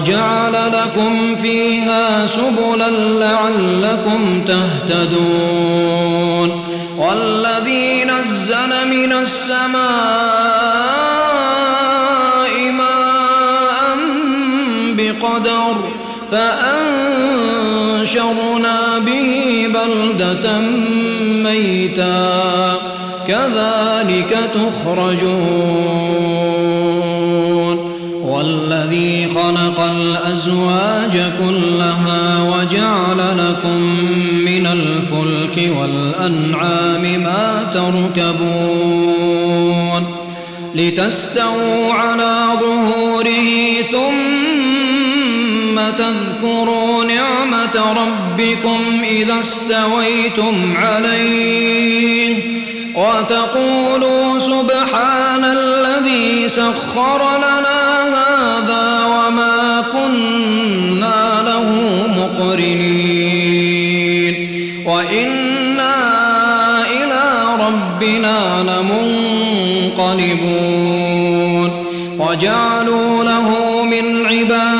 وجعل لكم فيها سبلا لعلكم تهتدون. والذي نزل من السماء ماء بقدر فأنشرنا به بلدة ميتا. كذلك تخرجون. والذي خلق الأزواج كلها وجعل لكم من الفلك والأنعام ما تركبون لتستووا على ظهوره ثم تذكروا نعمة ربكم إذا استويتم عليه وتقولوا سبحان الذي سخر لنا هذا كنا له مقرنين. وإنا إلى ربنا لمنقلبون. وجعلوا له من عباده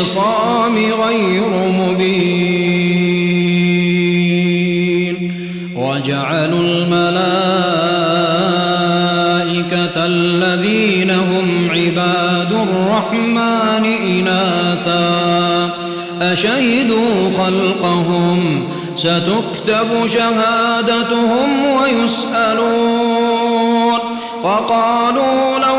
الخصام غير مبين. وجعلوا الملائكة الذين هم عباد الرحمن إناثا. أشهدوا خلقهم؟ ستكتب شهادتهم ويسألون. وقالوا لو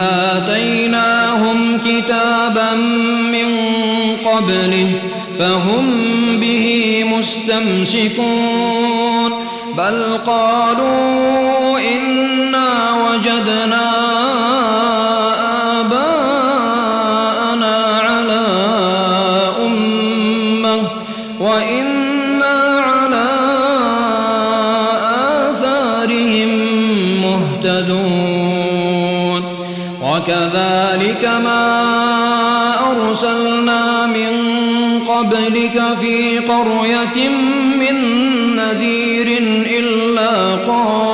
آتيناهم كتابا من قبله فهم به مستمسكون بل قالوا إنا وجدنا آباءنا على أمة وإنا وكذلك ما أرسلنا من قبلك في قرية من نذير إلا قال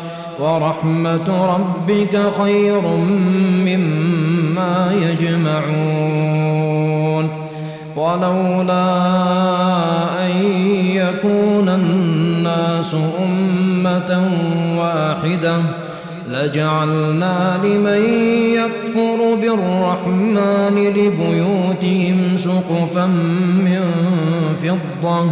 ورحمة ربك خير مما يجمعون. ولولا أن يكون الناس أمة واحدة لجعلنا لمن يكفر بالرحمن لبيوتهم سقفا من فضة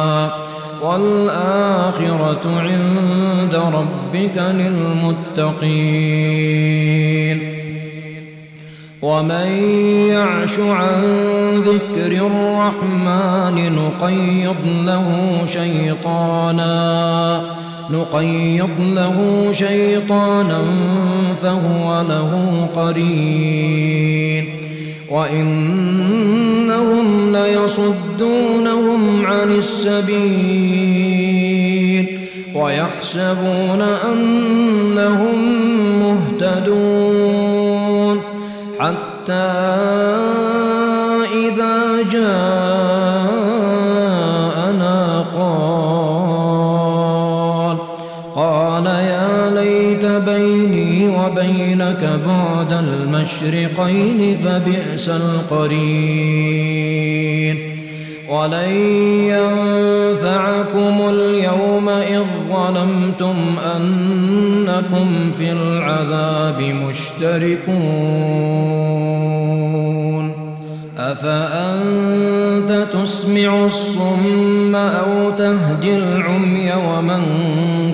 والآخرة عند ربك للمتقين. ومن يعش عن ذكر الرحمن نقيض له شيطانا نقيض له شيطانا فهو له قرين. وإنهم ليصدونهم عن السبيل ويحسبون أنهم مهتدون حتى وبينك بعد المشرقين فبئس القرين ولن ينفعكم اليوم إذ ظلمتم أنكم في العذاب مشتركون. أفأنت تسمع الصم أو تهدي العمي ومن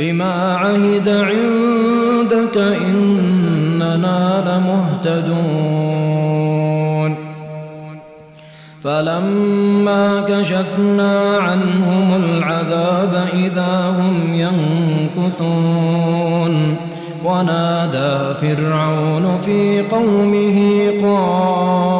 بما عهد عندك إننا لمهتدون. فلما كشفنا عنهم العذاب إذا هم ينكثون. ونادى فرعون في قومه قال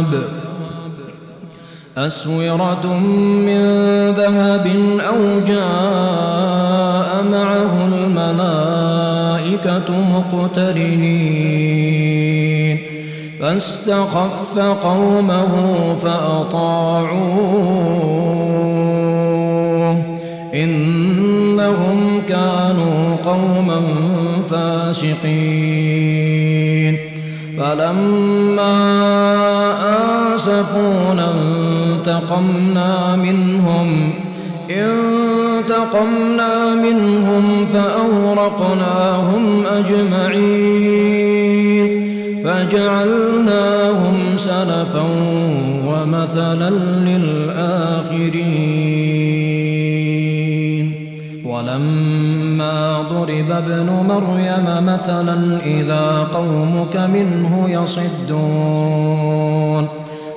ذهب أسورة من ذهب أو جاء معه الملائكة مقترنين. فاستخف قومه فأطاعوه. إنهم كانوا قوما فاسقين. فلما آسفونا انتقمنا منهم انتقمنا منهم فأورقناهم أجمعين فجعلناهم سلفا ومثلا للآخرين. ولما ضرب ابن مريم مثلا إذا قومك منه يصدون.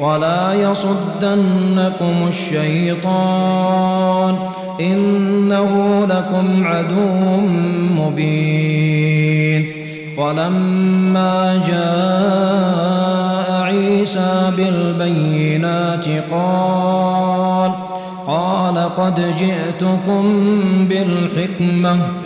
ولا يصدنكم الشيطان إنه لكم عدو مبين ولما جاء عيسى بالبينات قال قال قد جئتكم بالحكمة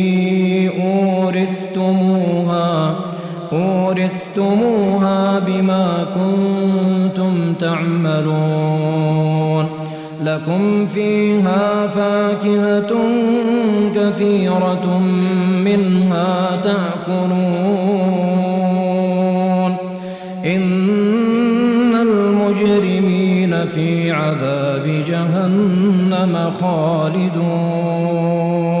أورثتموها أورثتموها بما كنتم تعملون. لكم فيها فاكهة كثيرة منها تأكلون. إن المجرمين في عذاب جهنم خالدون.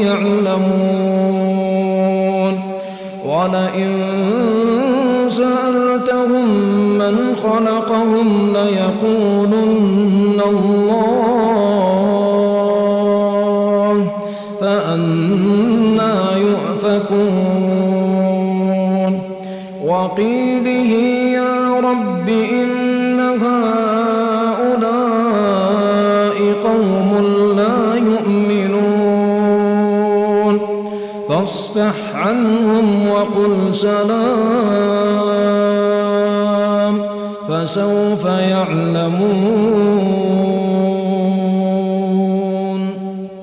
ولئن سألتهم من خلقهم ليقولن الله فأنا يؤفكون وقيله يا رب إن هؤلاء قوم لا يؤمنون فاصفح عنهم sana